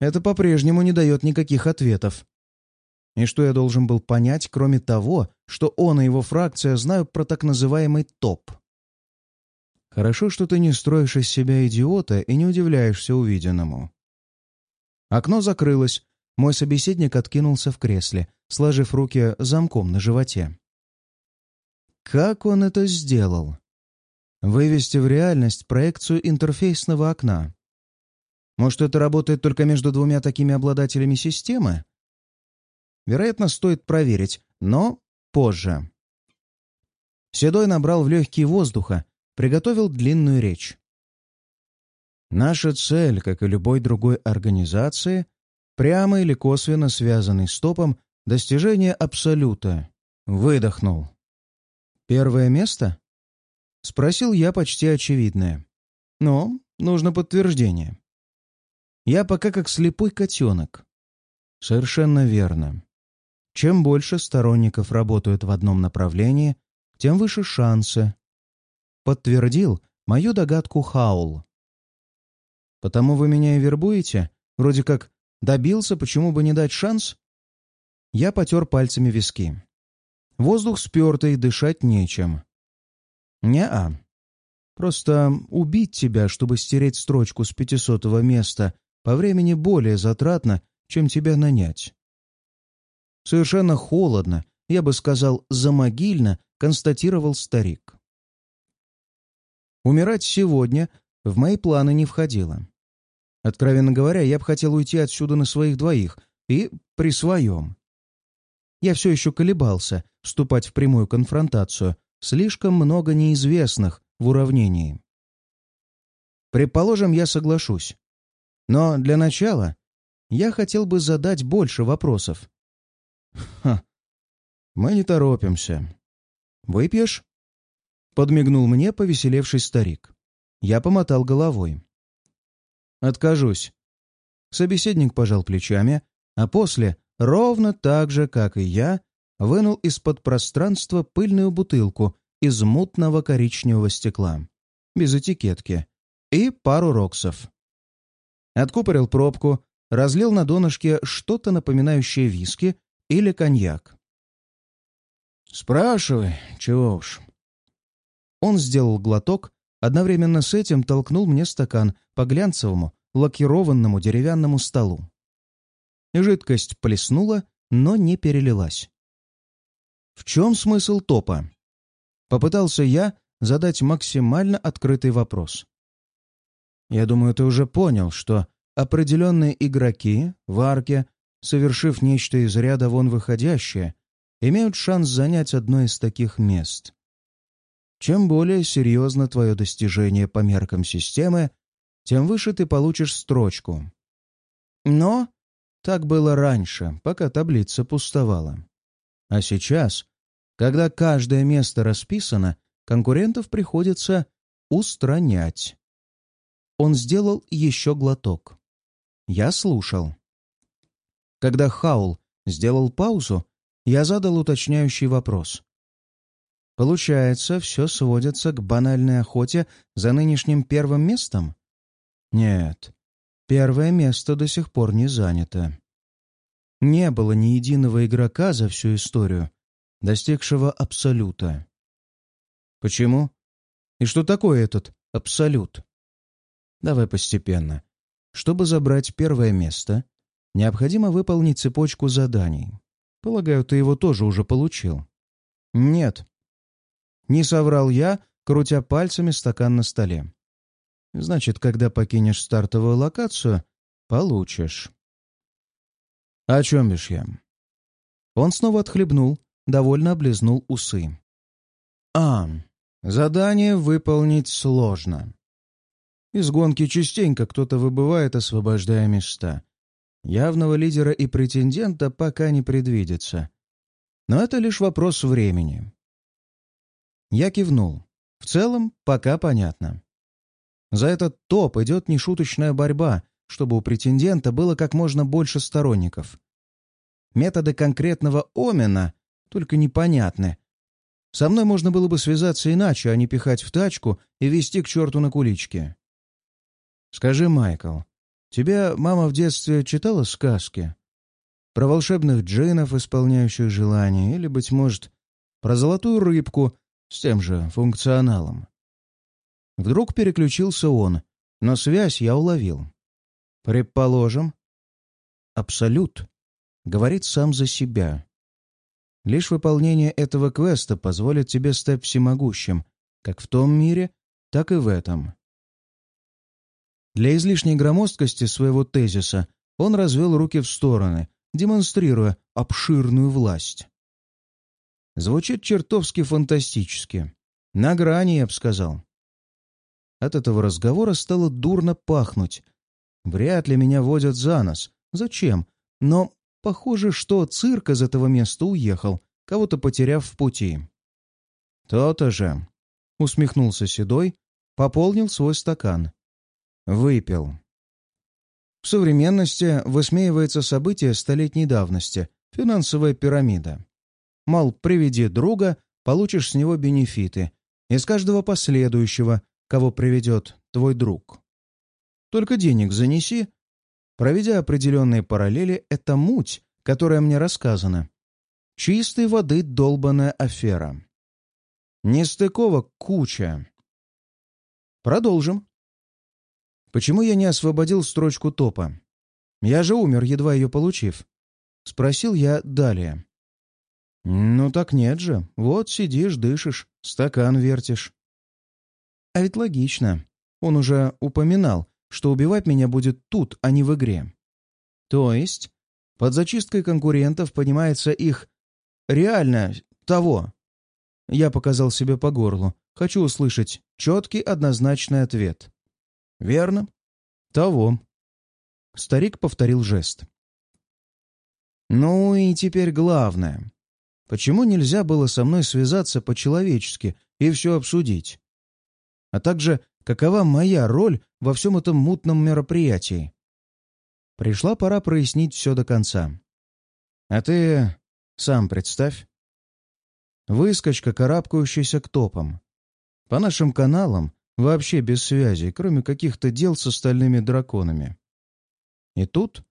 это по-прежнему не дает никаких ответов. И что я должен был понять, кроме того, что он и его фракция знают про так называемый ТОП? Хорошо, что ты не строишь из себя идиота и не удивляешься увиденному. Окно закрылось, мой собеседник откинулся в кресле, сложив руки замком на животе. Как он это сделал? Вывести в реальность проекцию интерфейсного окна. Может, это работает только между двумя такими обладателями системы? Вероятно, стоит проверить, но позже. Седой набрал в легкие воздуха, приготовил длинную речь. Наша цель, как и любой другой организации, прямо или косвенно связанный с топом, достижение абсолюта. Выдохнул. Первое место? Спросил я почти очевидное. Но нужно подтверждение. Я пока как слепой котенок. Совершенно верно. Чем больше сторонников работают в одном направлении, тем выше шансы. Подтвердил мою догадку Хаул. «Потому вы меня и вербуете? Вроде как добился, почему бы не дать шанс?» Я потер пальцами виски. Воздух спертый, дышать нечем. «Не-а. Просто убить тебя, чтобы стереть строчку с пятисотого места, по времени более затратно, чем тебя нанять». Совершенно холодно, я бы сказал, замогильно, констатировал старик. Умирать сегодня в мои планы не входило. Откровенно говоря, я бы хотел уйти отсюда на своих двоих и при своем. Я все еще колебался вступать в прямую конфронтацию, Слишком много неизвестных в уравнении. Предположим, я соглашусь. Но для начала я хотел бы задать больше вопросов. Ха, мы не торопимся. Выпьешь? Подмигнул мне повеселевший старик. Я помотал головой. Откажусь. Собеседник пожал плечами, а после, ровно так же, как и я, вынул из-под пространства пыльную бутылку из мутного коричневого стекла, без этикетки, и пару роксов. Откупорил пробку, разлил на донышке что-то напоминающее виски или коньяк. «Спрашивай, чего уж». Он сделал глоток, одновременно с этим толкнул мне стакан по глянцевому, лакированному деревянному столу. Жидкость плеснула, но не перелилась. В чем смысл топа? Попытался я задать максимально открытый вопрос. Я думаю, ты уже понял, что определенные игроки в арке, совершив нечто из ряда вон выходящее, имеют шанс занять одно из таких мест. Чем более серьезно твое достижение по меркам системы, тем выше ты получишь строчку. Но так было раньше, пока таблица пустовала. А сейчас, когда каждое место расписано, конкурентов приходится устранять. Он сделал еще глоток. Я слушал. Когда Хаул сделал паузу, я задал уточняющий вопрос. Получается, все сводится к банальной охоте за нынешним первым местом? Нет, первое место до сих пор не занято. Не было ни единого игрока за всю историю, достигшего абсолюта. Почему? И что такое этот абсолют? Давай постепенно. Чтобы забрать первое место, необходимо выполнить цепочку заданий. Полагаю, ты его тоже уже получил. Нет. Не соврал я, крутя пальцами стакан на столе. Значит, когда покинешь стартовую локацию, получишь. «О чем бишь я?» Он снова отхлебнул, довольно облизнул усы. «А, задание выполнить сложно. Из гонки частенько кто-то выбывает, освобождая места. Явного лидера и претендента пока не предвидится. Но это лишь вопрос времени». Я кивнул. В целом, пока понятно. За этот топ идет нешуточная борьба, чтобы у претендента было как можно больше сторонников. Методы конкретного омена только непонятны. Со мной можно было бы связаться иначе, а не пихать в тачку и вести к черту на куличке. Скажи, Майкл, Тебе мама в детстве читала сказки? Про волшебных джинов, исполняющих желания, или, быть может, про золотую рыбку с тем же функционалом. Вдруг переключился он, но связь я уловил. Предположим. Абсолют говорит сам за себя. Лишь выполнение этого квеста позволит тебе стать всемогущим, как в том мире, так и в этом. Для излишней громоздкости своего тезиса он развел руки в стороны, демонстрируя обширную власть. Звучит чертовски фантастически. На грани, я бы сказал. От этого разговора стало дурно пахнуть. Вряд ли меня водят за нос. Зачем? Но похоже, что цирк из этого места уехал, кого-то потеряв в пути. «То-то же», — усмехнулся Седой, пополнил свой стакан. Выпил. В современности высмеивается событие столетней давности — финансовая пирамида. Мол, приведи друга, получишь с него бенефиты, из каждого последующего, кого приведет твой друг. Только денег занеси. Проведя определенные параллели, это муть, которая мне рассказана. Чистой воды долбаная афера. Нестыковок куча. Продолжим. Почему я не освободил строчку топа? Я же умер, едва ее получив. Спросил я далее. Ну так нет же. Вот сидишь, дышишь, стакан вертишь. А ведь логично. Он уже упоминал, что убивать меня будет тут, а не в игре. То есть, под зачисткой конкурентов понимается их реально того. Я показал себе по горлу. Хочу услышать четкий однозначный ответ. Верно? Того. Старик повторил жест. Ну и теперь главное. Почему нельзя было со мной связаться по-человечески и все обсудить? А также, какова моя роль во всем этом мутном мероприятии? Пришла пора прояснить все до конца. А ты сам представь. Выскочка, карабкающийся к топам. По нашим каналам вообще без связи, кроме каких-то дел с остальными драконами. И тут,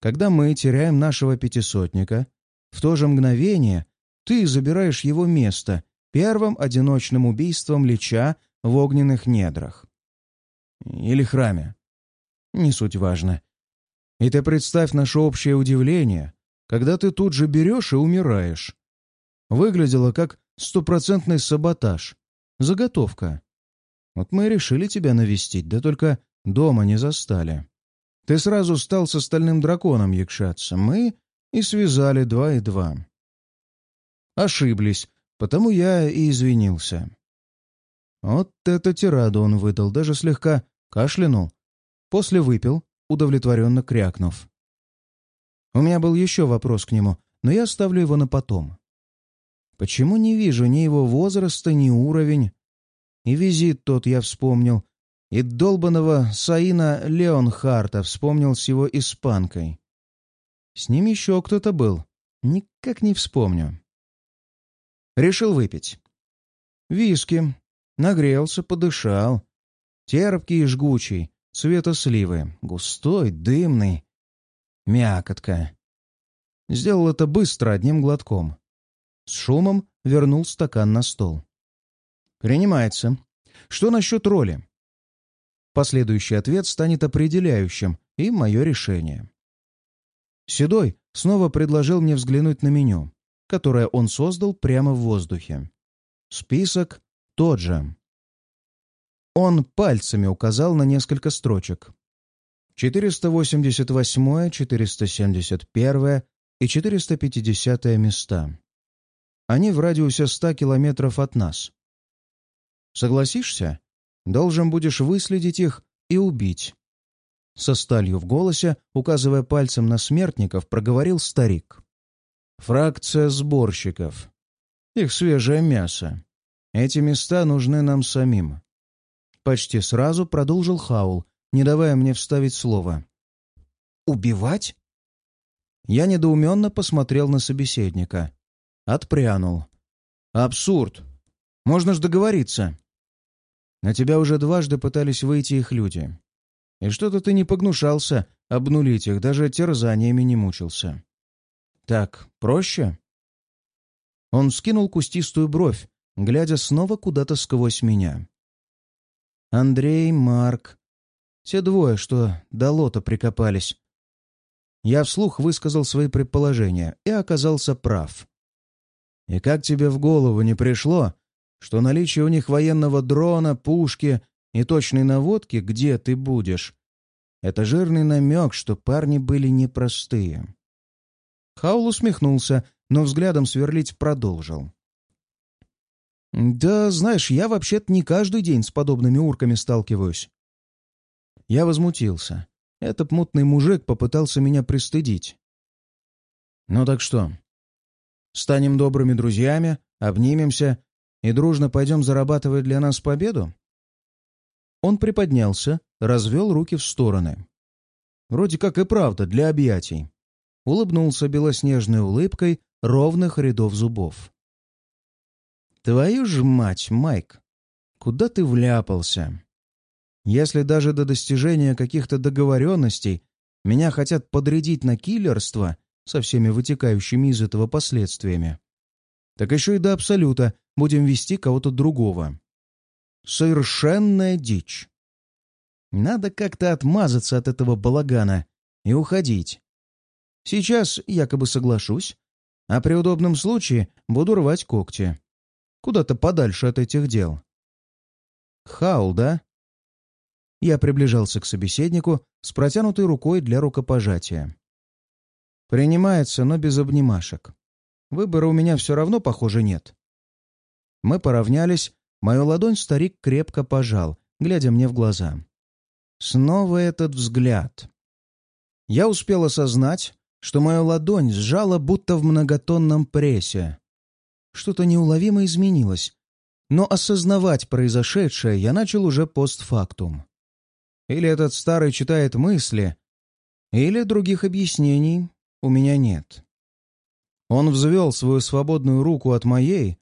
когда мы теряем нашего пятисотника, в то же мгновение ты забираешь его место первым одиночным убийством Лича в огненных недрах. Или храме. Не суть важно. И ты представь наше общее удивление, когда ты тут же берешь и умираешь. Выглядело как стопроцентный саботаж. Заготовка. Вот мы и решили тебя навестить, да только дома не застали. Ты сразу стал с остальным драконом якшаться. Мы и связали два и два. Ошиблись, потому я и извинился. Вот это тираду он выдал, даже слегка кашлянул. После выпил, удовлетворенно крякнув. У меня был еще вопрос к нему, но я оставлю его на потом. Почему не вижу ни его возраста, ни уровень? И визит тот я вспомнил, и долбанного Саина Леонхарта вспомнил с его испанкой. С ним еще кто-то был, никак не вспомню. Решил выпить. Виски, Нагрелся, подышал. Терпкий и жгучий, цвета сливы, густой, дымный. Мякотка. Сделал это быстро, одним глотком. С шумом вернул стакан на стол. «Принимается. Что насчет роли?» Последующий ответ станет определяющим, и мое решение. Седой снова предложил мне взглянуть на меню, которое он создал прямо в воздухе. Список тот же. Он пальцами указал на несколько строчек. 488, 471 и 450 места. Они в радиусе 100 километров от нас. Согласишься? Должен будешь выследить их и убить. Со сталью в голосе, указывая пальцем на смертников, проговорил старик. Фракция сборщиков. Их свежее мясо. Эти места нужны нам самим. Почти сразу продолжил Хаул, не давая мне вставить слово. «Убивать?» Я недоуменно посмотрел на собеседника. Отпрянул. «Абсурд! Можно ж договориться!» На тебя уже дважды пытались выйти их люди. И что-то ты не погнушался обнулить их, даже терзаниями не мучился. Так, проще?» Он скинул кустистую бровь, глядя снова куда-то сквозь меня. Андрей, Марк. Те двое, что до лота прикопались. Я вслух высказал свои предположения и оказался прав. И как тебе в голову не пришло, что наличие у них военного дрона, пушки и точной наводки, где ты будешь, это жирный намек, что парни были непростые. Хаул усмехнулся, но взглядом сверлить продолжил. «Да, знаешь, я вообще-то не каждый день с подобными урками сталкиваюсь». Я возмутился. Этот мутный мужик попытался меня пристыдить. «Ну так что? Станем добрыми друзьями, обнимемся и дружно пойдем зарабатывать для нас победу?» Он приподнялся, развел руки в стороны. Вроде как и правда, для объятий. Улыбнулся белоснежной улыбкой ровных рядов зубов. «Твою ж мать, Майк! Куда ты вляпался? Если даже до достижения каких-то договоренностей меня хотят подрядить на киллерство со всеми вытекающими из этого последствиями, так еще и до абсолюта будем вести кого-то другого. Совершенная дичь. Надо как-то отмазаться от этого балагана и уходить. Сейчас якобы соглашусь, а при удобном случае буду рвать когти. Куда-то подальше от этих дел. Хаул, да? Я приближался к собеседнику с протянутой рукой для рукопожатия. Принимается, но без обнимашек. Выбора у меня все равно, похоже, нет. Мы поравнялись, мою ладонь старик крепко пожал, глядя мне в глаза. Снова этот взгляд. Я успел осознать, что мою ладонь сжала будто в многотонном прессе. Что-то неуловимо изменилось, но осознавать произошедшее я начал уже постфактум. Или этот старый читает мысли, или других объяснений у меня нет. Он взвел свою свободную руку от моей,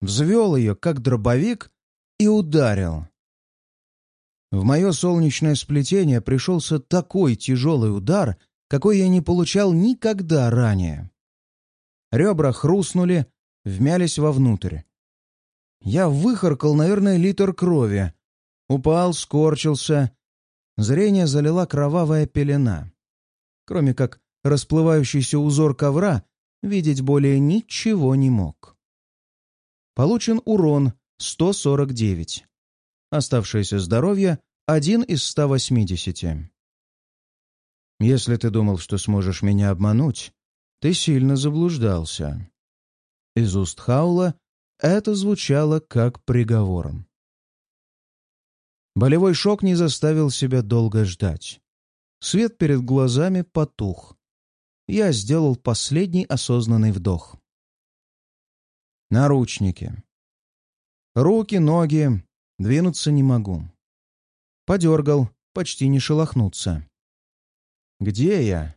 взвел ее, как дробовик, и ударил. В мое солнечное сплетение пришелся такой тяжелый удар, какой я не получал никогда ранее. Ребра хрустнули, вмялись вовнутрь. Я выхаркал, наверное, литр крови. Упал, скорчился. Зрение залила кровавая пелена. Кроме как расплывающийся узор ковра, видеть более ничего не мог. Получен урон 149. Оставшееся здоровье — один из 180. Если ты думал, что сможешь меня обмануть, ты сильно заблуждался. Из уст Хаула это звучало как приговором. Болевой шок не заставил себя долго ждать. Свет перед глазами потух. Я сделал последний осознанный вдох. Наручники. Руки, ноги. Двинуться не могу. Подергал, почти не шелохнуться. Где я?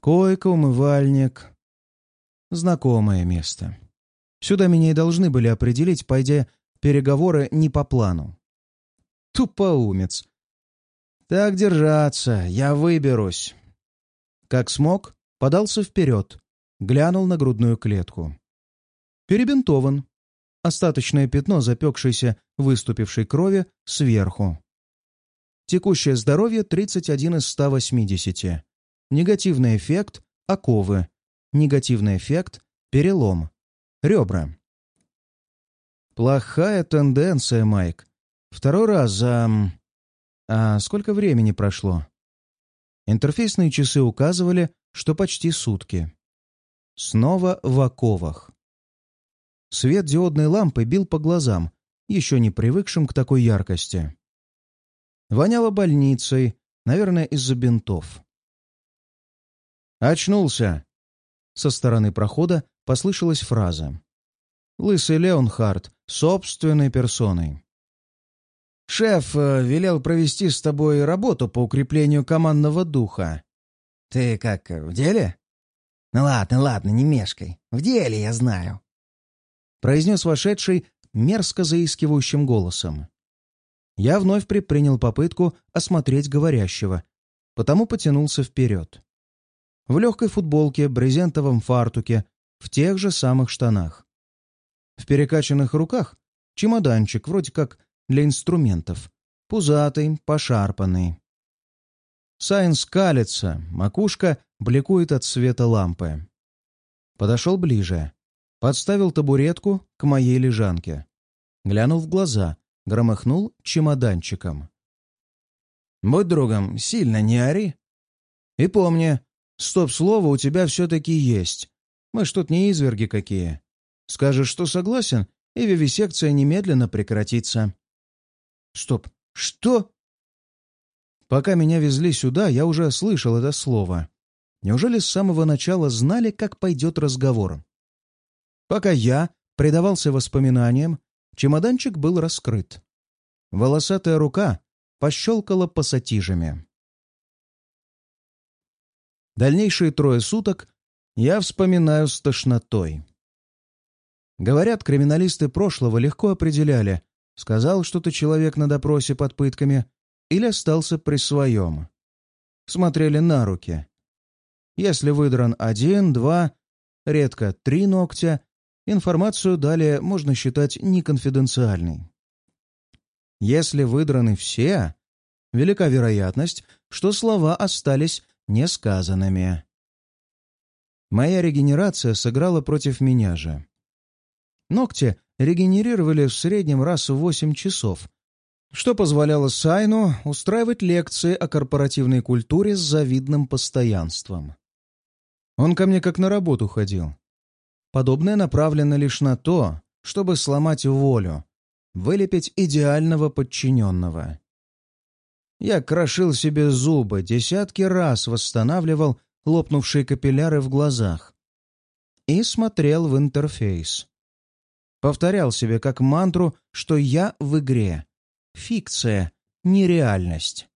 Койка, умывальник, Знакомое место. Сюда меня и должны были определить, пойдя переговоры не по плану. Тупоумец. Так держаться, я выберусь. Как смог, подался вперед, глянул на грудную клетку. Перебинтован. Остаточное пятно запекшейся, выступившей крови сверху. Текущее здоровье 31 из 180. Негативный эффект – оковы. Негативный эффект — перелом. Ребра. Плохая тенденция, Майк. Второй раз за... А сколько времени прошло? Интерфейсные часы указывали, что почти сутки. Снова в оковах. Свет диодной лампы бил по глазам, еще не привыкшим к такой яркости. Воняло больницей, наверное, из-за бинтов. «Очнулся!» Со стороны прохода послышалась фраза. «Лысый Леонхард, собственной персоной». «Шеф э, велел провести с тобой работу по укреплению командного духа. Ты как, в деле?» «Ну ладно, ладно, не мешкай. В деле, я знаю», — произнес вошедший мерзко заискивающим голосом. Я вновь предпринял попытку осмотреть говорящего, потому потянулся вперед. В легкой футболке, брезентовом фартуке, в тех же самых штанах. В перекачанных руках чемоданчик, вроде как для инструментов, пузатый, пошарпанный. Сайн скалится, макушка бликует от света лампы. Подошел ближе. Подставил табуретку к моей лежанке. Глянул в глаза, громыхнул чемоданчиком. «Будь другом, сильно не ори. И помни, стоп-слово у тебя все-таки есть. Мы ж тут не изверги какие. Скажешь, что согласен, и вивисекция немедленно прекратится». «Стоп, что?» Пока меня везли сюда, я уже слышал это слово. Неужели с самого начала знали, как пойдет разговор? Пока я предавался воспоминаниям, чемоданчик был раскрыт. Волосатая рука пощелкала пассатижами. Дальнейшие трое суток я вспоминаю с тошнотой. Говорят, криминалисты прошлого легко определяли, сказал что-то человек на допросе под пытками или остался при своем. Смотрели на руки. Если выдран один, два, редко три ногтя, информацию далее можно считать неконфиденциальной. Если выдраны все, велика вероятность, что слова остались несказанными. Моя регенерация сыграла против меня же. Ногти регенерировали в среднем раз в 8 часов, что позволяло Сайну устраивать лекции о корпоративной культуре с завидным постоянством. Он ко мне как на работу ходил. Подобное направлено лишь на то, чтобы сломать волю, вылепить идеального подчиненного. Я крошил себе зубы, десятки раз восстанавливал лопнувшие капилляры в глазах и смотрел в интерфейс. Повторял себе как мантру, что я в игре, фикция, нереальность.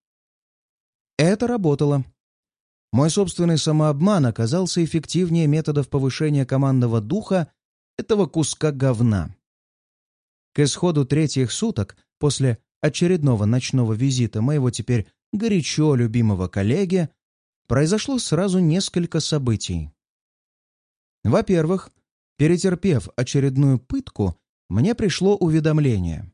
Это работало. Мой собственный самообман оказался эффективнее методов повышения командного духа этого куска говна. К исходу третьих суток после очередного ночного визита моего теперь горячо любимого коллеги произошло сразу несколько событий. Во-первых, перетерпев очередную пытку, мне пришло уведомление.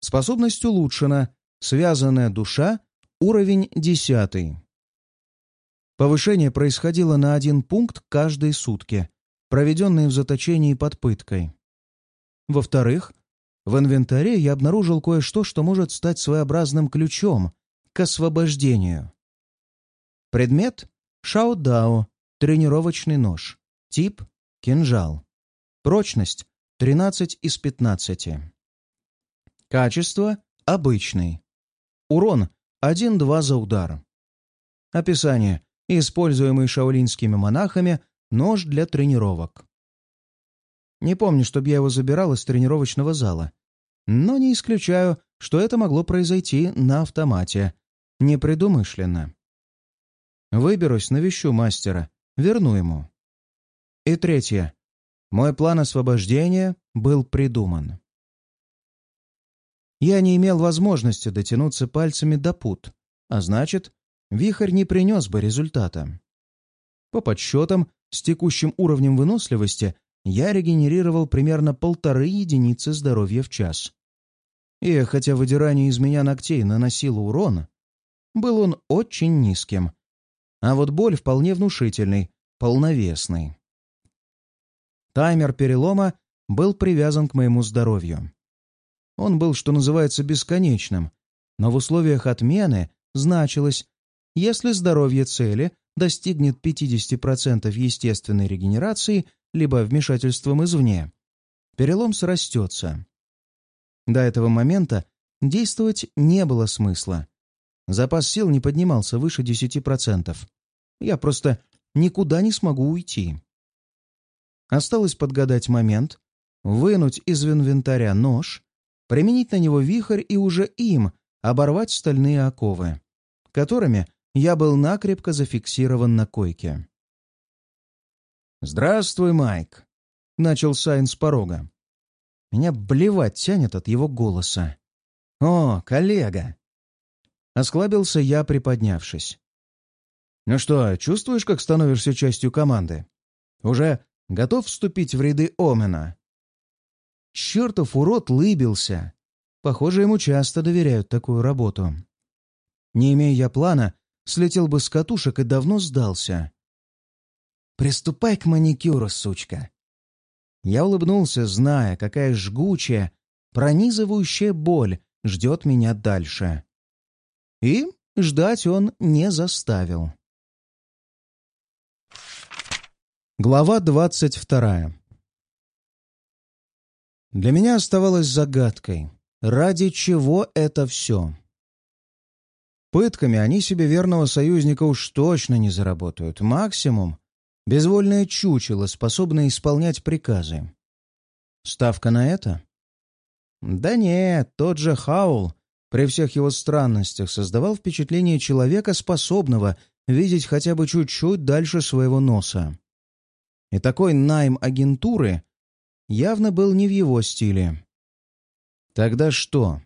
Способность улучшена. Связанная душа. Уровень десятый. Повышение происходило на один пункт каждые сутки, проведенные в заточении под пыткой. Во-вторых, в инвентаре я обнаружил кое-что, что может стать своеобразным ключом к освобождению. Предмет — шаодао, тренировочный нож. Тип — кинжал. Прочность — 13 из 15. Качество – обычный. Урон – 1-2 за удар. Описание. Используемый шаолинскими монахами нож для тренировок. Не помню, чтобы я его забирал из тренировочного зала. Но не исключаю, что это могло произойти на автомате. Непредумышленно. Выберусь, навещу мастера. Верну ему. И третье. Мой план освобождения был придуман я не имел возможности дотянуться пальцами до пут, а значит, вихрь не принес бы результата. По подсчетам, с текущим уровнем выносливости я регенерировал примерно полторы единицы здоровья в час. И хотя выдирание из меня ногтей наносило урон, был он очень низким, а вот боль вполне внушительный, полновесный. Таймер перелома был привязан к моему здоровью. Он был, что называется, бесконечным, но в условиях отмены значилось, если здоровье цели достигнет 50% естественной регенерации либо вмешательством извне, перелом срастется. До этого момента действовать не было смысла. Запас сил не поднимался выше 10%. Я просто никуда не смогу уйти. Осталось подгадать момент, вынуть из инвентаря нож применить на него вихрь и уже им оборвать стальные оковы, которыми я был накрепко зафиксирован на койке. «Здравствуй, Майк!» — начал Сайн с порога. Меня блевать тянет от его голоса. «О, коллега!» Осклабился я, приподнявшись. «Ну что, чувствуешь, как становишься частью команды? Уже готов вступить в ряды Омена?» Чертов урод лыбился. Похоже, ему часто доверяют такую работу. Не имея я плана, слетел бы с катушек и давно сдался. «Приступай к маникюру, сучка!» Я улыбнулся, зная, какая жгучая, пронизывающая боль ждет меня дальше. И ждать он не заставил. Глава двадцать вторая Для меня оставалось загадкой, ради чего это все. Пытками они себе верного союзника уж точно не заработают. Максимум — безвольное чучело, способное исполнять приказы. Ставка на это? Да нет, тот же Хаул при всех его странностях создавал впечатление человека, способного видеть хотя бы чуть-чуть дальше своего носа. И такой найм агентуры явно был не в его стиле. Тогда что?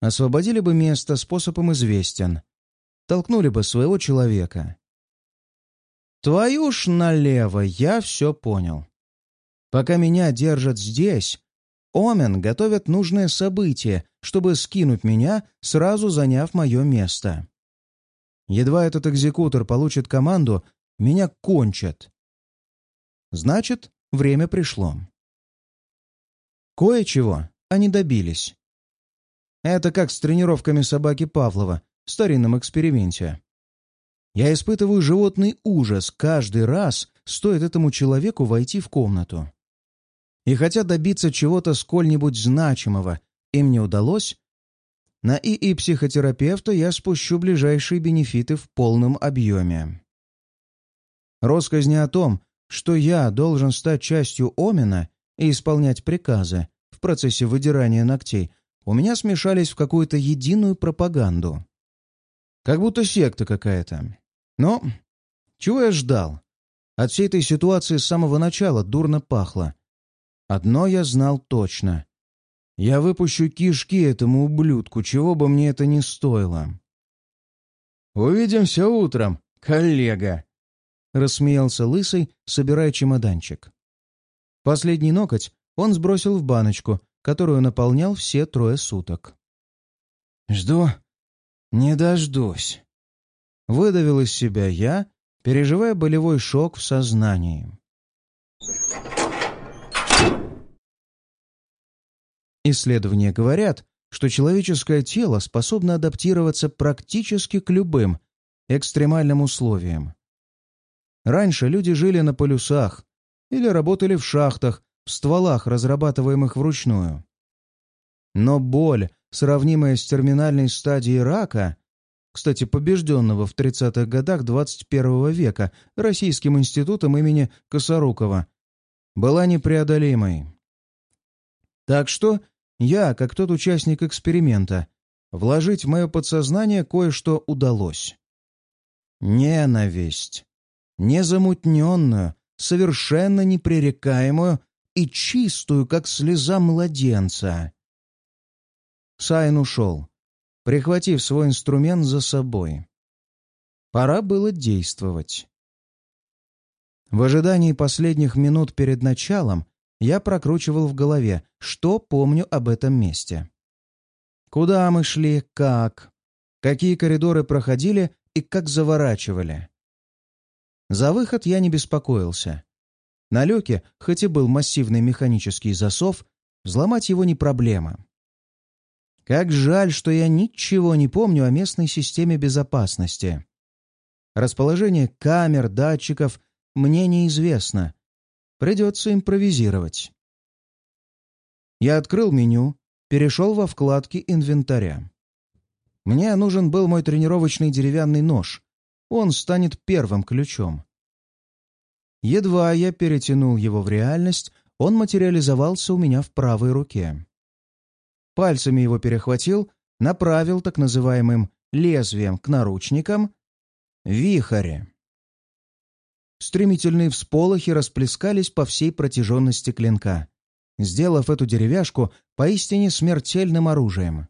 Освободили бы место, способом известен. Толкнули бы своего человека. Твою ж налево, я все понял. Пока меня держат здесь, Омен готовят нужное событие, чтобы скинуть меня, сразу заняв мое место. Едва этот экзекутор получит команду, меня кончат. Значит, время пришло. Кое-чего они добились. Это как с тренировками собаки Павлова в старинном эксперименте. Я испытываю животный ужас каждый раз, стоит этому человеку войти в комнату. И хотя добиться чего-то сколь-нибудь значимого им не удалось, на ИИ психотерапевта я спущу ближайшие бенефиты в полном объеме. Росказни о том, что я должен стать частью Омена и исполнять приказы в процессе выдирания ногтей, у меня смешались в какую-то единую пропаганду. Как будто секта какая-то. Но чего я ждал? От всей этой ситуации с самого начала дурно пахло. Одно я знал точно. Я выпущу кишки этому ублюдку, чего бы мне это ни стоило. «Увидимся утром, коллега!» — рассмеялся Лысый, собирая чемоданчик. Последний ноготь он сбросил в баночку, которую наполнял все трое суток. «Жду, не дождусь», — выдавил из себя я, переживая болевой шок в сознании. Исследования говорят, что человеческое тело способно адаптироваться практически к любым экстремальным условиям. Раньше люди жили на полюсах или работали в шахтах, в стволах, разрабатываемых вручную. Но боль, сравнимая с терминальной стадией рака, кстати, побежденного в 30-х годах 21 века Российским институтом имени Косорукова, была непреодолимой. Так что я, как тот участник эксперимента, вложить в мое подсознание кое-что удалось. Ненависть незамутненную, совершенно непререкаемую и чистую, как слеза младенца. Сайн ушел, прихватив свой инструмент за собой. Пора было действовать. В ожидании последних минут перед началом я прокручивал в голове, что помню об этом месте. Куда мы шли, как, какие коридоры проходили и как заворачивали. За выход я не беспокоился. На люке, хоть и был массивный механический засов, взломать его не проблема. Как жаль, что я ничего не помню о местной системе безопасности. Расположение камер, датчиков мне неизвестно. Придется импровизировать. Я открыл меню, перешел во вкладки инвентаря. Мне нужен был мой тренировочный деревянный нож, он станет первым ключом. Едва я перетянул его в реальность, он материализовался у меня в правой руке. Пальцами его перехватил, направил так называемым лезвием к наручникам вихаре. Стремительные всполохи расплескались по всей протяженности клинка, сделав эту деревяшку поистине смертельным оружием.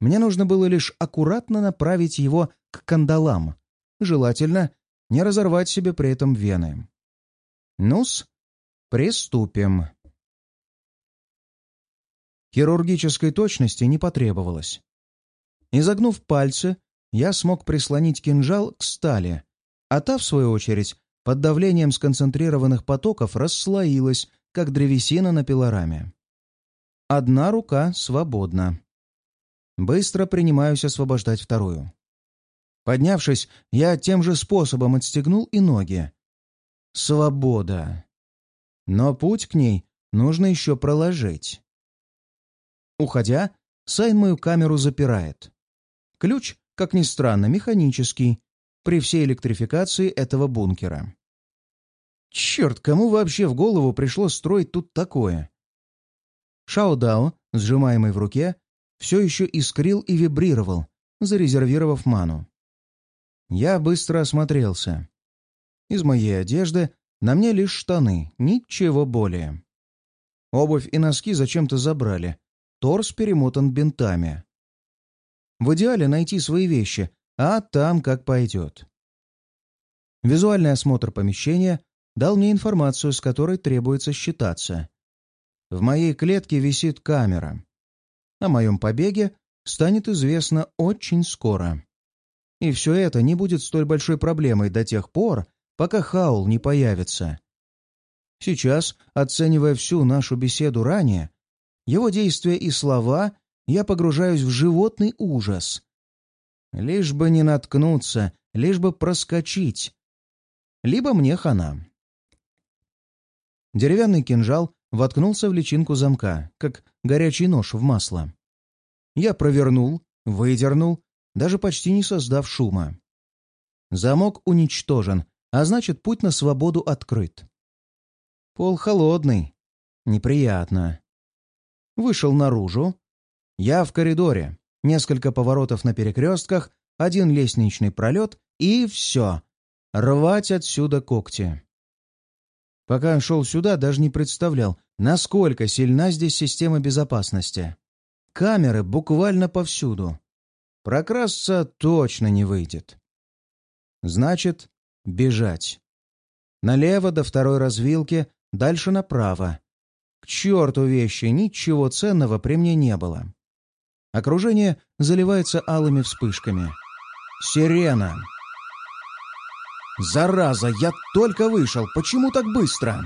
Мне нужно было лишь аккуратно направить его к кандалам, желательно не разорвать себе при этом вены. Ну-с, приступим. Хирургической точности не потребовалось. Изогнув пальцы, я смог прислонить кинжал к стали, а та, в свою очередь, под давлением сконцентрированных потоков расслоилась, как древесина на пилораме. Одна рука свободна. Быстро принимаюсь освобождать вторую. Поднявшись, я тем же способом отстегнул и ноги. Свобода. Но путь к ней нужно еще проложить. Уходя, Сайн мою камеру запирает. Ключ, как ни странно, механический, при всей электрификации этого бункера. Черт, кому вообще в голову пришло строить тут такое? Шао-Дао, сжимаемый в руке, все еще искрил и вибрировал, зарезервировав ману. Я быстро осмотрелся. Из моей одежды на мне лишь штаны, ничего более. Обувь и носки зачем-то забрали. Торс перемотан бинтами. В идеале найти свои вещи, а там как пойдет. Визуальный осмотр помещения дал мне информацию, с которой требуется считаться. В моей клетке висит камера. О моем побеге станет известно очень скоро. И все это не будет столь большой проблемой до тех пор, пока Хаул не появится. Сейчас, оценивая всю нашу беседу ранее, его действия и слова, я погружаюсь в животный ужас. Лишь бы не наткнуться, лишь бы проскочить. Либо мне хана. Деревянный кинжал воткнулся в личинку замка, как горячий нож в масло. Я провернул, выдернул, даже почти не создав шума. Замок уничтожен, а значит, путь на свободу открыт. Пол холодный. Неприятно. Вышел наружу. Я в коридоре. Несколько поворотов на перекрестках, один лестничный пролет и все. Рвать отсюда когти. Пока шел сюда, даже не представлял, насколько сильна здесь система безопасности. Камеры буквально повсюду. Прокрасться точно не выйдет. Значит, бежать. Налево до второй развилки, дальше направо. К черту вещи, ничего ценного при мне не было. Окружение заливается алыми вспышками. Сирена. «Зараза, я только вышел! Почему так быстро?»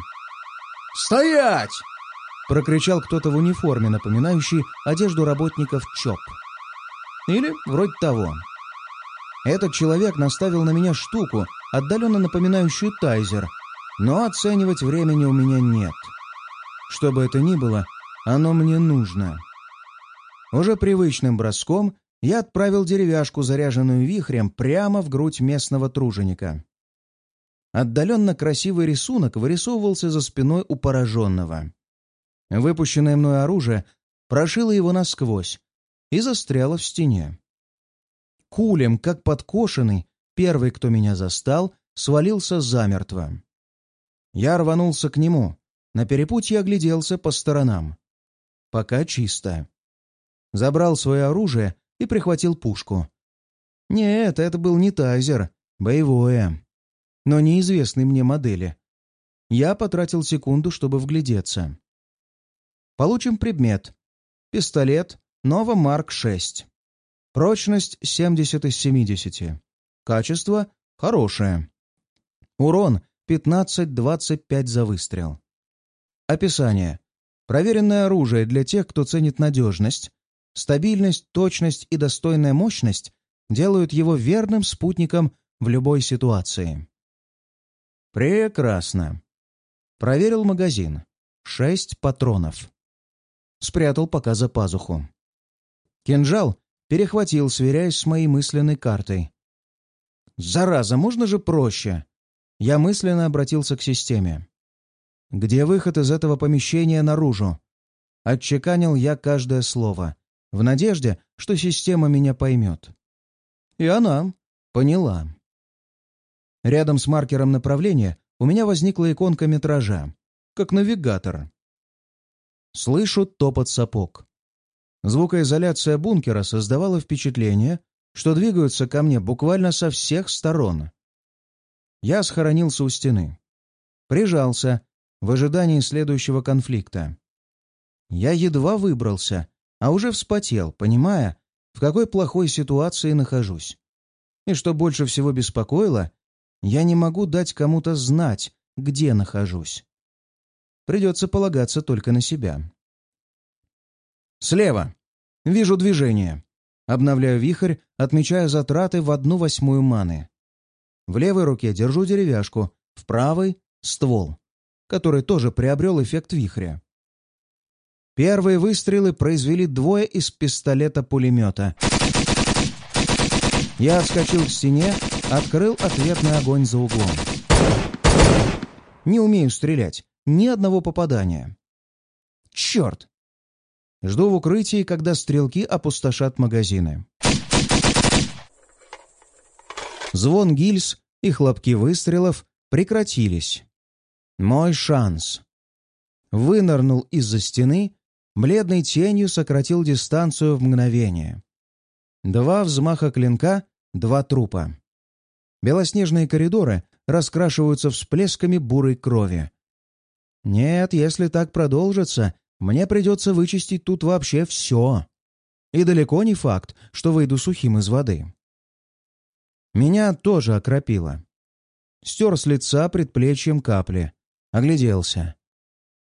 «Стоять!» — прокричал кто-то в униформе, напоминающий одежду работников ЧОП. Или вроде того. Этот человек наставил на меня штуку, отдаленно напоминающую тайзер, но оценивать времени у меня нет. Что бы это ни было, оно мне нужно. Уже привычным броском я отправил деревяшку, заряженную вихрем, прямо в грудь местного труженика. Отдаленно красивый рисунок вырисовывался за спиной у пораженного. Выпущенное мной оружие прошило его насквозь и застряло в стене. Кулем, как подкошенный, первый, кто меня застал, свалился замертво. Я рванулся к нему. На перепутье огляделся по сторонам. Пока чисто. Забрал свое оружие и прихватил пушку. Нет, это был не тайзер, боевое но неизвестной мне модели. Я потратил секунду, чтобы вглядеться. Получим предмет. Пистолет Nova Mark 6. Прочность 70 из 70. Качество хорошее. Урон 15-25 за выстрел. Описание. Проверенное оружие для тех, кто ценит надежность. Стабильность, точность и достойная мощность делают его верным спутником в любой ситуации. Прекрасно. Проверил магазин. Шесть патронов. Спрятал пока за пазуху. Кинжал перехватил, сверяясь с моей мысленной картой. «Зараза, можно же проще?» Я мысленно обратился к системе. «Где выход из этого помещения наружу?» Отчеканил я каждое слово, в надежде, что система меня поймет. И она поняла. Рядом с маркером направления у меня возникла иконка метража, как навигатор. Слышу топот сапог. Звукоизоляция бункера создавала впечатление, что двигаются ко мне буквально со всех сторон. Я схоронился у стены. Прижался, в ожидании следующего конфликта. Я едва выбрался, а уже вспотел, понимая, в какой плохой ситуации нахожусь. И что больше всего беспокоило, я не могу дать кому-то знать, где нахожусь. Придется полагаться только на себя. Слева. Вижу движение. Обновляю вихрь, отмечая затраты в одну восьмую маны. В левой руке держу деревяшку, в правой — ствол, который тоже приобрел эффект вихря. Первые выстрелы произвели двое из пистолета-пулемета. Я отскочил к стене, открыл ответный огонь за углом. Не умею стрелять, ни одного попадания. Черт! Жду в укрытии, когда стрелки опустошат магазины. Звон гильз и хлопки выстрелов прекратились. Мой шанс. Вынырнул из-за стены, бледной тенью сократил дистанцию в мгновение. Два взмаха клинка, два трупа. Белоснежные коридоры раскрашиваются всплесками бурой крови. Нет, если так продолжится, мне придется вычистить тут вообще все. И далеко не факт, что выйду сухим из воды. Меня тоже окропило. Стер с лица предплечьем капли. Огляделся.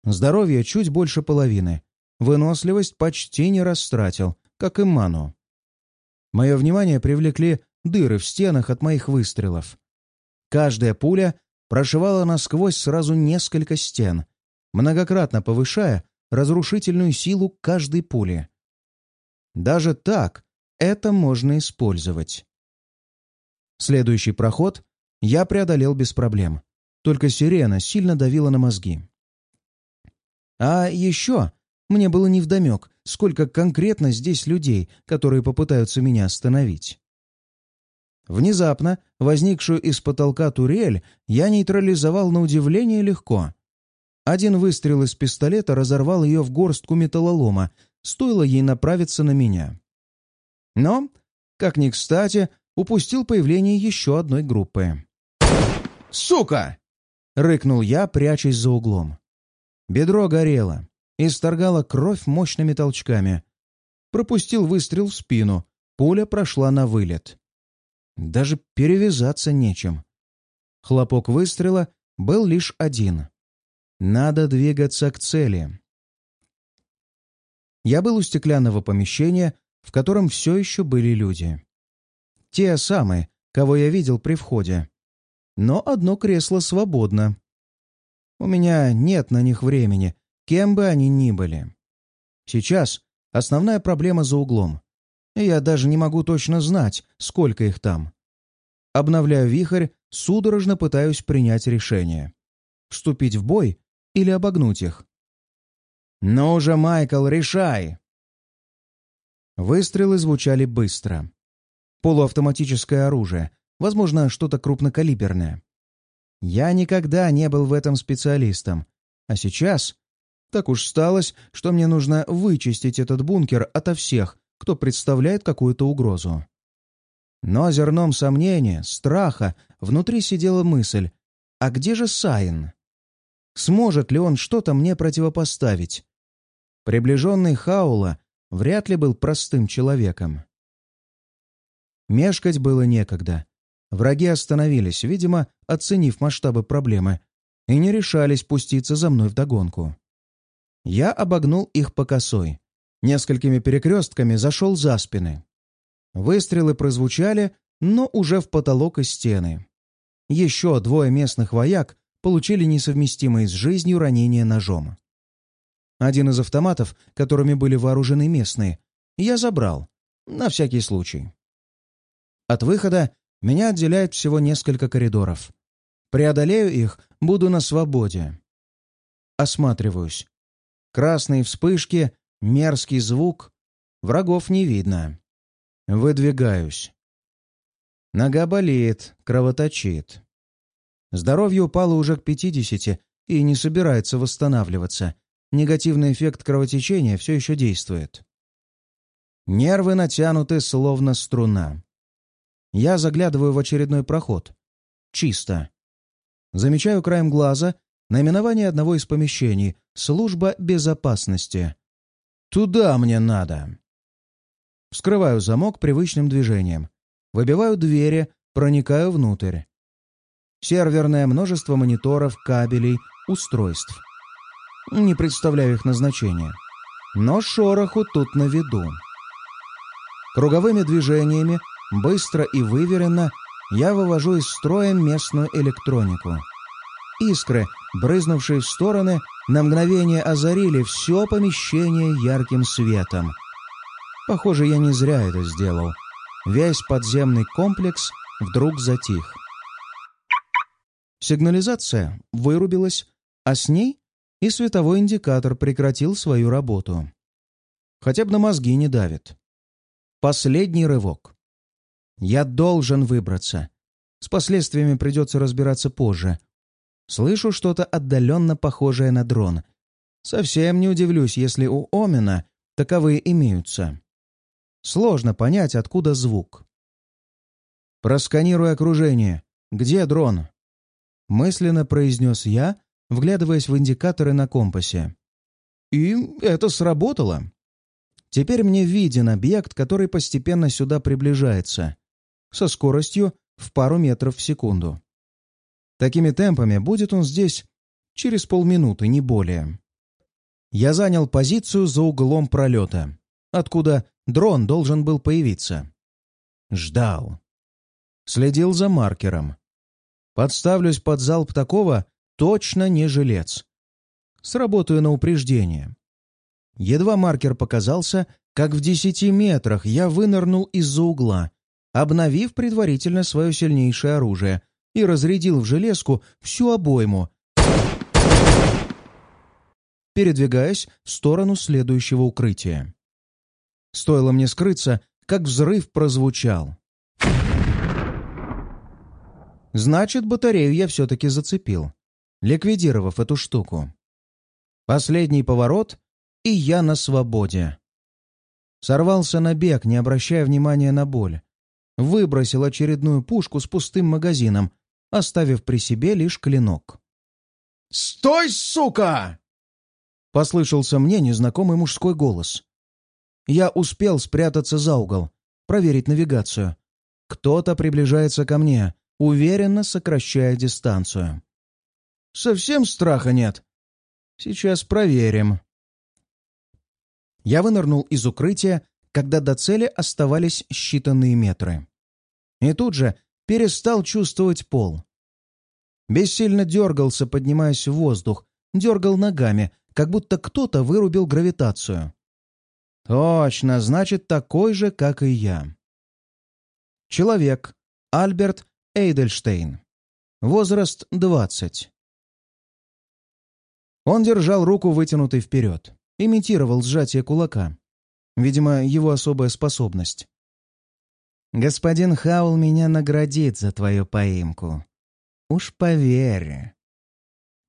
Здоровье чуть больше половины. Выносливость почти не растратил, как и ману. Мое внимание привлекли дыры в стенах от моих выстрелов. Каждая пуля прошивала насквозь сразу несколько стен, многократно повышая разрушительную силу каждой пули. Даже так это можно использовать. Следующий проход я преодолел без проблем. Только сирена сильно давила на мозги. А еще мне было невдомек, сколько конкретно здесь людей, которые попытаются меня остановить. Внезапно возникшую из потолка турель я нейтрализовал на удивление легко. Один выстрел из пистолета разорвал ее в горстку металлолома, стоило ей направиться на меня. Но, как ни кстати, упустил появление еще одной группы. «Сука!» — рыкнул я, прячась за углом. Бедро горело, исторгало кровь мощными толчками. Пропустил выстрел в спину, пуля прошла на вылет. Даже перевязаться нечем. Хлопок выстрела был лишь один. Надо двигаться к цели. Я был у стеклянного помещения, в котором все еще были люди. Те самые, кого я видел при входе но одно кресло свободно. У меня нет на них времени, кем бы они ни были. Сейчас основная проблема за углом, я даже не могу точно знать, сколько их там. Обновляю вихрь, судорожно пытаюсь принять решение. Вступить в бой или обогнуть их? «Ну же, Майкл, решай!» Выстрелы звучали быстро. Полуавтоматическое оружие, Возможно, что-то крупнокалиберное. Я никогда не был в этом специалистом. А сейчас так уж сталось, что мне нужно вычистить этот бункер ото всех, кто представляет какую-то угрозу. Но зерном сомнения, страха, внутри сидела мысль, а где же Сайн? Сможет ли он что-то мне противопоставить? Приближенный Хаула вряд ли был простым человеком. Мешкать было некогда. Враги остановились, видимо, оценив масштабы проблемы, и не решались пуститься за мной вдогонку. Я обогнул их по косой. Несколькими перекрестками зашел за спины. Выстрелы прозвучали, но уже в потолок и стены. Еще двое местных вояк получили несовместимые с жизнью ранения ножом. Один из автоматов, которыми были вооружены местные, я забрал, на всякий случай. От выхода меня отделяет всего несколько коридоров. Преодолею их, буду на свободе. Осматриваюсь. Красные вспышки, мерзкий звук. Врагов не видно. Выдвигаюсь. Нога болит, кровоточит. Здоровье упало уже к 50 и не собирается восстанавливаться. Негативный эффект кровотечения все еще действует. Нервы натянуты, словно струна. Я заглядываю в очередной проход. Чисто. Замечаю краем глаза наименование одного из помещений — служба безопасности. Туда мне надо. Вскрываю замок привычным движением. Выбиваю двери, проникаю внутрь. Серверное множество мониторов, кабелей, устройств. Не представляю их назначения. Но шороху тут на виду. Круговыми движениями, быстро и выверенно, я вывожу из строя местную электронику. Искры, брызнувшие в стороны, на мгновение озарили все помещение ярким светом. Похоже, я не зря это сделал. Весь подземный комплекс вдруг затих. Сигнализация вырубилась, а с ней и световой индикатор прекратил свою работу. Хотя бы на мозги не давит. Последний рывок. Я должен выбраться. С последствиями придется разбираться позже. Слышу что-то отдаленно похожее на дрон. Совсем не удивлюсь, если у Омена таковые имеются. Сложно понять, откуда звук. «Просканируй окружение. Где дрон?» Мысленно произнес я, вглядываясь в индикаторы на компасе. И это сработало. Теперь мне виден объект, который постепенно сюда приближается, со скоростью в пару метров в секунду. Такими темпами будет он здесь через полминуты, не более. Я занял позицию за углом пролета, откуда дрон должен был появиться. Ждал. Следил за маркером. Подставлюсь под залп такого, точно не жилец. Сработаю на упреждение. Едва маркер показался, как в десяти метрах я вынырнул из-за угла, обновив предварительно свое сильнейшее оружие и разрядил в железку всю обойму, передвигаясь в сторону следующего укрытия. Стоило мне скрыться, как взрыв прозвучал. Значит, батарею я все-таки зацепил, ликвидировав эту штуку. Последний поворот, и я на свободе. Сорвался на бег, не обращая внимания на боль. Выбросил очередную пушку с пустым магазином, оставив при себе лишь клинок. «Стой, сука!» Послышался мне незнакомый мужской голос. Я успел спрятаться за угол, проверить навигацию. Кто-то приближается ко мне, уверенно сокращая дистанцию. «Совсем страха нет?» «Сейчас проверим». Я вынырнул из укрытия, когда до цели оставались считанные метры. И тут же перестал чувствовать пол. Бессильно дергался, поднимаясь в воздух, дергал ногами, как будто кто-то вырубил гравитацию. Точно, значит, такой же, как и я. Человек. Альберт Эйдельштейн. Возраст 20. Он держал руку вытянутой вперед, имитировал сжатие кулака. Видимо, его особая способность. «Господин Хаул меня наградит за твою поимку. Уж поверь.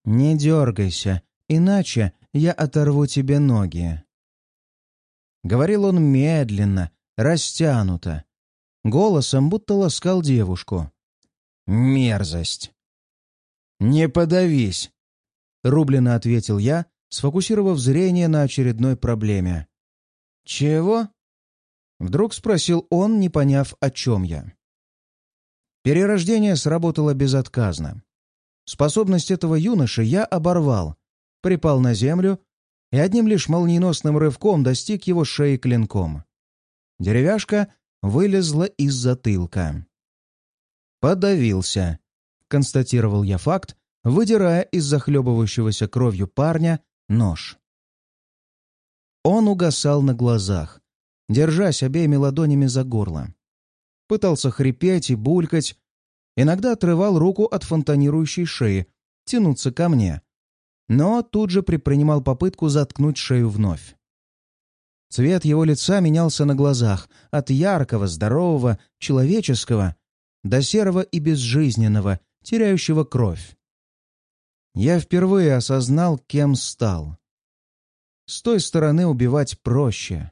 Не дергайся, иначе я оторву тебе ноги». Говорил он медленно, растянуто, голосом будто ласкал девушку. Мерзость. «Не подавись!» — рублено ответил я, сфокусировав зрение на очередной проблеме. «Чего?» — вдруг спросил он, не поняв, о чем я. Перерождение сработало безотказно. Способность этого юноши я оборвал, припал на землю и одним лишь молниеносным рывком достиг его шеи клинком. Деревяшка вылезла из затылка. «Подавился», — констатировал я факт, выдирая из захлебывающегося кровью парня нож. Он угасал на глазах, держась обеими ладонями за горло. Пытался хрипеть и булькать, иногда отрывал руку от фонтанирующей шеи, тянуться ко мне, но тут же предпринимал попытку заткнуть шею вновь. Цвет его лица менялся на глазах от яркого, здорового, человеческого до серого и безжизненного, теряющего кровь. Я впервые осознал, кем стал. С той стороны убивать проще.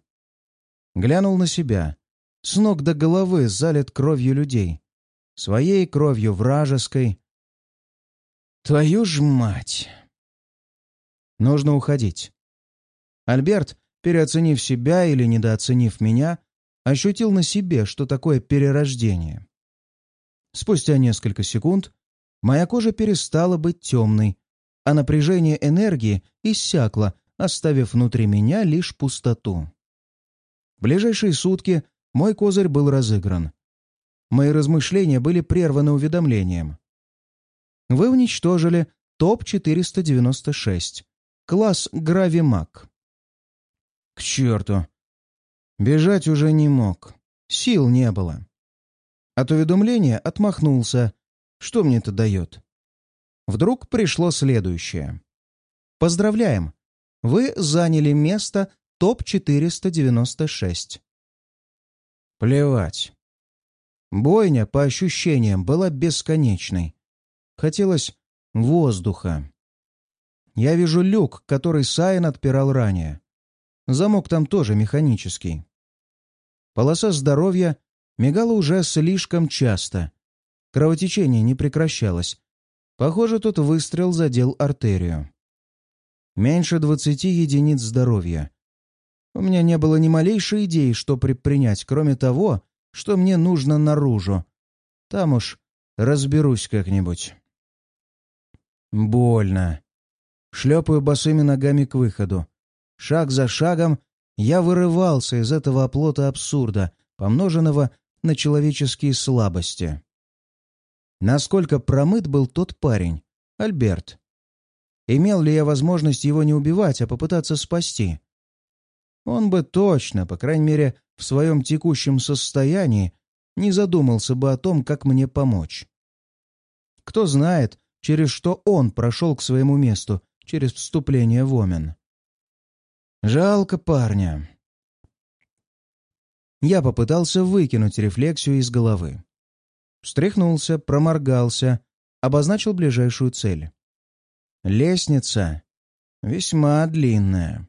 Глянул на себя. С ног до головы залит кровью людей. Своей кровью вражеской. Твою ж мать! Нужно уходить. Альберт, переоценив себя или недооценив меня, ощутил на себе, что такое перерождение. Спустя несколько секунд моя кожа перестала быть темной, а напряжение энергии иссякло, оставив внутри меня лишь пустоту. В ближайшие сутки мой козырь был разыгран. Мои размышления были прерваны уведомлением. Вы уничтожили ТОП-496, класс Гравимак. К черту! Бежать уже не мог. Сил не было. От уведомления отмахнулся. Что мне это дает? Вдруг пришло следующее. Поздравляем! Вы заняли место ТОП-496. Плевать. Бойня, по ощущениям, была бесконечной. Хотелось воздуха. Я вижу люк, который Сайн отпирал ранее. Замок там тоже механический. Полоса здоровья мигала уже слишком часто. Кровотечение не прекращалось. Похоже, тут выстрел задел артерию. Меньше двадцати единиц здоровья. У меня не было ни малейшей идеи, что предпринять, кроме того, что мне нужно наружу. Там уж разберусь как-нибудь. Больно. Шлепаю босыми ногами к выходу. Шаг за шагом я вырывался из этого оплота абсурда, помноженного на человеческие слабости. Насколько промыт был тот парень, Альберт. Имел ли я возможность его не убивать, а попытаться спасти? Он бы точно, по крайней мере, в своем текущем состоянии, не задумался бы о том, как мне помочь. Кто знает, через что он прошел к своему месту, через вступление в Омен. Жалко парня. Я попытался выкинуть рефлексию из головы. Встряхнулся, проморгался, обозначил ближайшую цель. Лестница весьма длинная.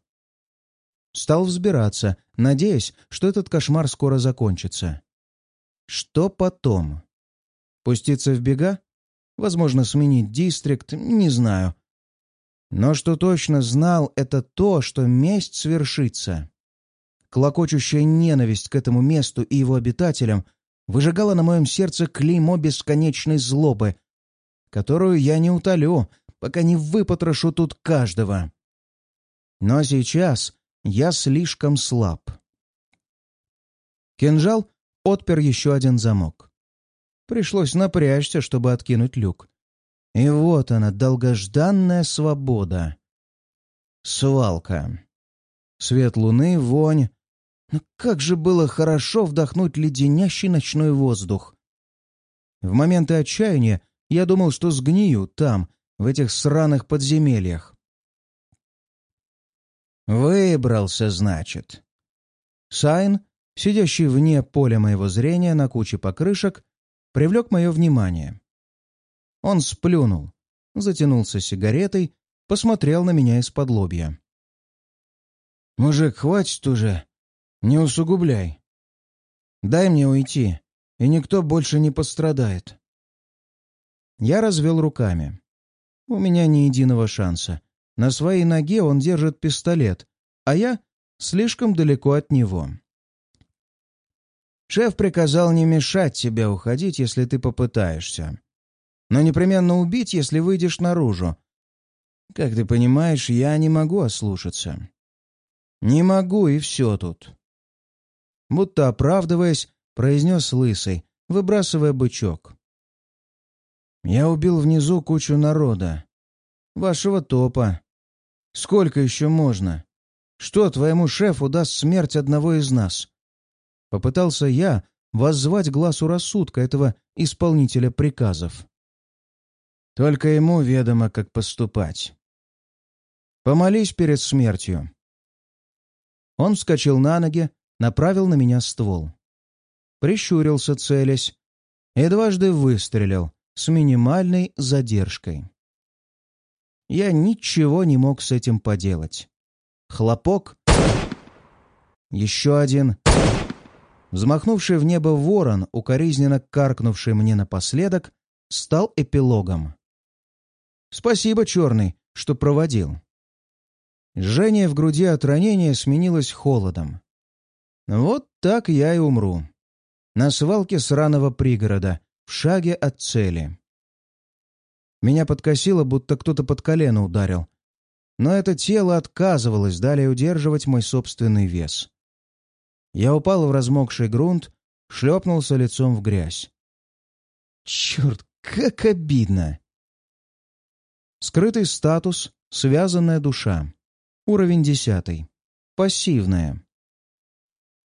Стал взбираться, надеясь, что этот кошмар скоро закончится. Что потом? Пуститься в бега? Возможно, сменить дистрикт, не знаю. Но что точно знал, это то, что месть свершится. Клокочущая ненависть к этому месту и его обитателям выжигала на моем сердце клеймо бесконечной злобы, которую я не утолю, пока не выпотрошу тут каждого. Но сейчас я слишком слаб. Кинжал отпер еще один замок. Пришлось напрячься, чтобы откинуть люк. И вот она, долгожданная свобода. Свалка. Свет луны, вонь. Но как же было хорошо вдохнуть леденящий ночной воздух. В моменты отчаяния я думал, что сгнию там, в этих сраных подземельях. «Выбрался, значит». Сайн, сидящий вне поля моего зрения на куче покрышек, привлек мое внимание. Он сплюнул, затянулся сигаретой, посмотрел на меня из-под лобья. «Мужик, хватит уже. Не усугубляй. Дай мне уйти, и никто больше не пострадает». Я развел руками. У меня ни единого шанса. На своей ноге он держит пистолет, а я слишком далеко от него. Шеф приказал не мешать тебе уходить, если ты попытаешься. Но непременно убить, если выйдешь наружу. Как ты понимаешь, я не могу ослушаться. Не могу, и все тут. Будто оправдываясь, произнес Лысый, выбрасывая бычок. Я убил внизу кучу народа. Вашего топа. Сколько еще можно? Что твоему шефу даст смерть одного из нас? Попытался я воззвать глазу рассудка этого исполнителя приказов. Только ему ведомо, как поступать. Помолись перед смертью. Он вскочил на ноги, направил на меня ствол. Прищурился, целясь, и дважды выстрелил, с минимальной задержкой. Я ничего не мог с этим поделать. Хлопок. Еще один. Взмахнувший в небо ворон, укоризненно каркнувший мне напоследок, стал эпилогом. «Спасибо, Черный, что проводил». Жжение в груди от ранения сменилось холодом. Вот так я и умру. На свалке сраного пригорода, в шаге от цели. Меня подкосило, будто кто-то под колено ударил. Но это тело отказывалось далее удерживать мой собственный вес. Я упал в размокший грунт, шлепнулся лицом в грязь. Черт, как обидно! Скрытый статус, связанная душа. Уровень десятый. Пассивная.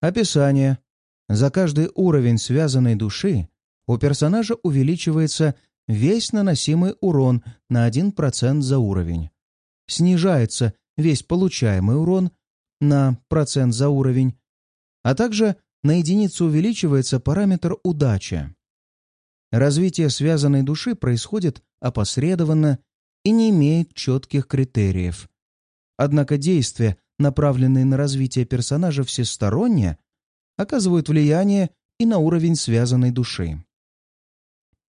Описание. За каждый уровень связанной души у персонажа увеличивается весь наносимый урон на 1% за уровень. Снижается весь получаемый урон на процент за уровень, а также на единицу увеличивается параметр удача. Развитие связанной души происходит опосредованно и не имеет четких критериев. Однако действия, направленные на развитие персонажа всесторонне, оказывают влияние и на уровень связанной души.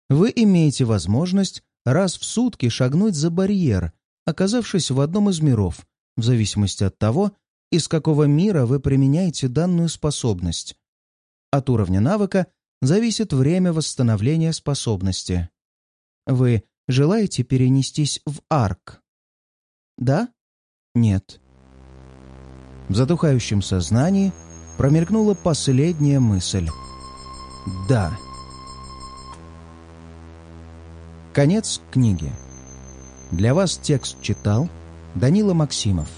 Вы имеете возможность раз в сутки шагнуть за барьер, оказавшись в одном из миров, в зависимости от того, из какого мира вы применяете данную способность. От уровня навыка зависит время восстановления способности. Вы желаете перенестись в арк? Да? Нет. В затухающем сознании промелькнула последняя мысль. Да. Конец книги. Для вас текст читал Данила Максимов.